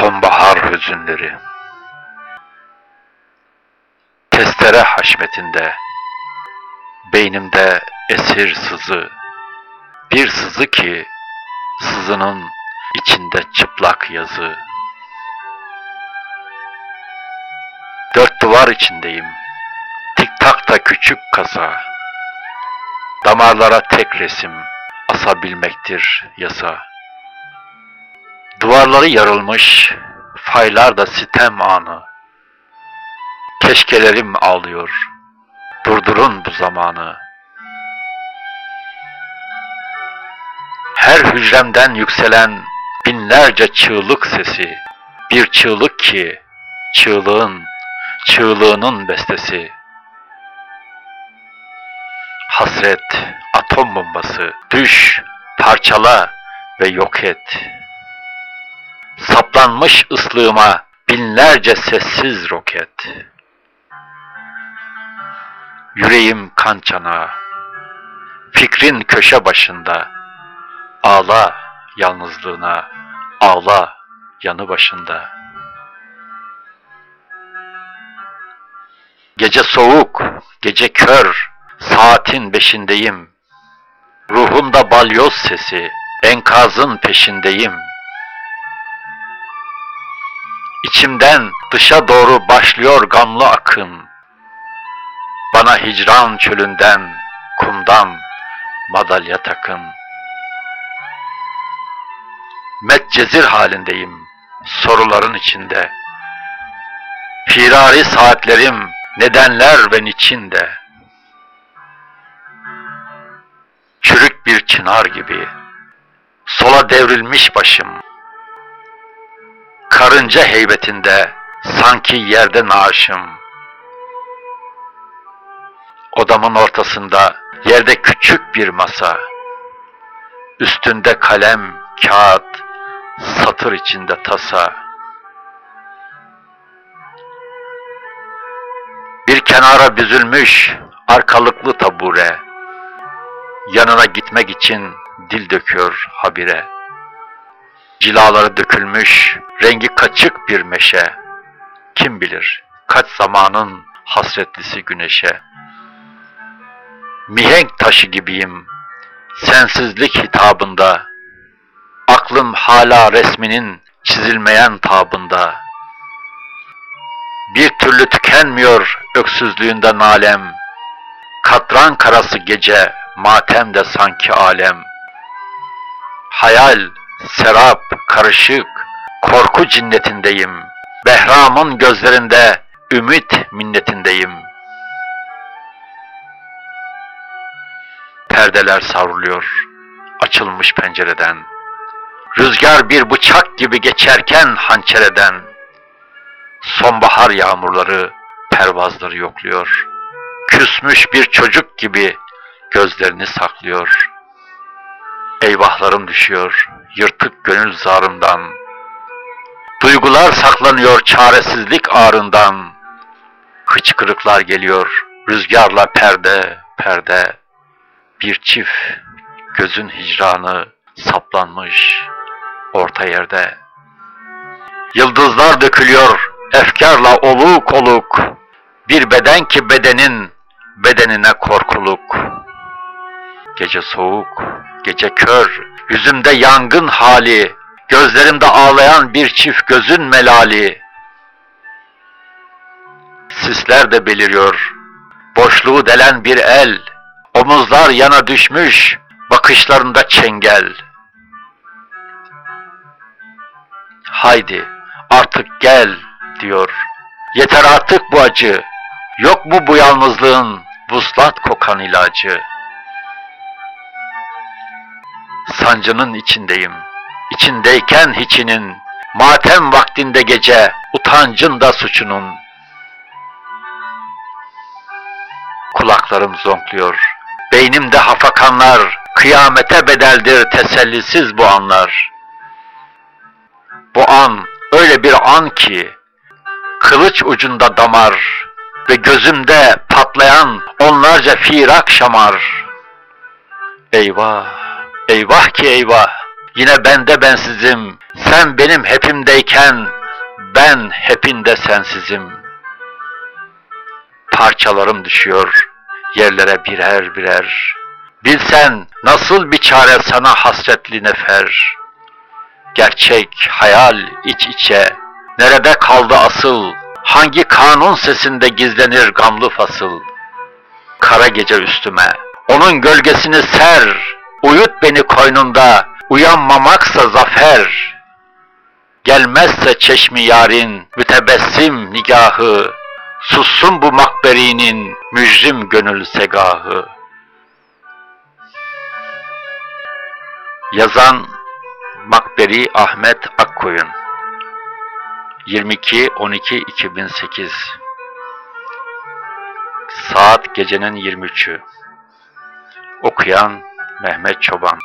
Sonbahar hüzünleri. Testere haşmetinde Beynimde esir sızı. Bir sızı ki Sızının içinde çıplak yazı. Dört duvar içindeyim. Tik tak da küçük kasa. Damarlara tek resim Asabilmektir yasa Duvarları yarılmış, faylar da sitem anı. Keşkelerim ağlıyor, durdurun bu zamanı. Her hücremden yükselen binlerce çığlık sesi, bir çığlık ki çığlığın, çığlığının bestesi. Hasret, atom bombası, düş, parçala ve yok et.'' Saplanmış ıslığıma binlerce sessiz roket. Yüreğim kan çanağı, fikrin köşe başında, ağla yalnızlığına, ağla yanı başında. Gece soğuk, gece kör, saatin beşindeyim. Ruhumda balyoz sesi, enkazın peşindeyim.'' İçimden dışa doğru başlıyor gamlı akın. Bana hicran çölünden, kumdan madalya takın. Metcezir halindeyim soruların içinde. Firari saatlerim nedenler ve niçinde. Çürük bir çınar gibi sola devrilmiş başım karınca heybetinde sanki yerde naaşım. Odamın ortasında yerde küçük bir masa. Üstünde kalem, kağıt, satır içinde tasa. Bir kenara büzülmüş arkalıklı tabure. Yanına gitmek için dil döküyor habire. Cilaları dökülmüş, rengi kaçık bir meşe. Kim bilir kaç zamanın hasretlisi güneşe. Mihenk taşı gibiyim, sensizlik hitabında. Aklım hala resminin çizilmeyen tabında. Bir türlü tükenmiyor öksüzlüğünde nalem. Katran karası gece, matem de sanki alem. Hayal serap, karışık, korku cinnetindeyim. Behram'ın gözlerinde ümit minnetindeyim. Perdeler savruluyor açılmış pencereden. Rüzgar bir bıçak gibi geçerken hançereden. Sonbahar yağmurları pervazları yokluyor. Küsmüş bir çocuk gibi gözlerini saklıyor. Eyvahlarım düşüyor yırtık gönül zarından. Duygular saklanıyor çaresizlik ağrından. Hıçkırıklar geliyor rüzgarla perde perde. Bir çift gözün hicranı saplanmış orta yerde. Yıldızlar dökülüyor efkarla oluk oluk. Bir beden ki bedenin bedenine korkuluk. Gece soğuk, gece kör, yüzümde yangın hali, gözlerimde ağlayan bir çift gözün melali. Sisler de beliriyor, boşluğu delen bir el, omuzlar yana düşmüş, bakışlarında çengel. Haydi artık gel diyor. Yeter artık bu acı. Yok mu bu yalnızlığın vuslat kokan ilacı? Sancının içindeyim. İçindeyken hiçinin, matem vaktinde gece, utancın da suçunun. Kulaklarım zonkluyor, beynimde hafakanlar, kıyamete bedeldir tesellisiz bu anlar. Bu an öyle bir an ki, kılıç ucunda damar ve gözümde patlayan onlarca firak şamar. Eyvah! Eyvah ki eyvah! Yine bende bensizim, Sen benim hepimdeyken ben hepinde sensizim. Parçalarım düşüyor yerlere birer birer. Bilsen nasıl bir çare sana hasretli nefer. Gerçek, hayal iç içe, nerede kaldı asıl? Hangi kanun sesinde gizlenir gamlı fasıl? Kara gece üstüme, onun gölgesini ser, uyut beni koynunda, uyanmamaksa zafer. Gelmezse çeşmi yarın, mütebessim nigahı, sussun bu makberinin mücrim gönül segahı. Yazan Makberi Ahmet Akkoyun 22-12-2008 Saat gecenin 23'ü Okuyan Mehmet Çoban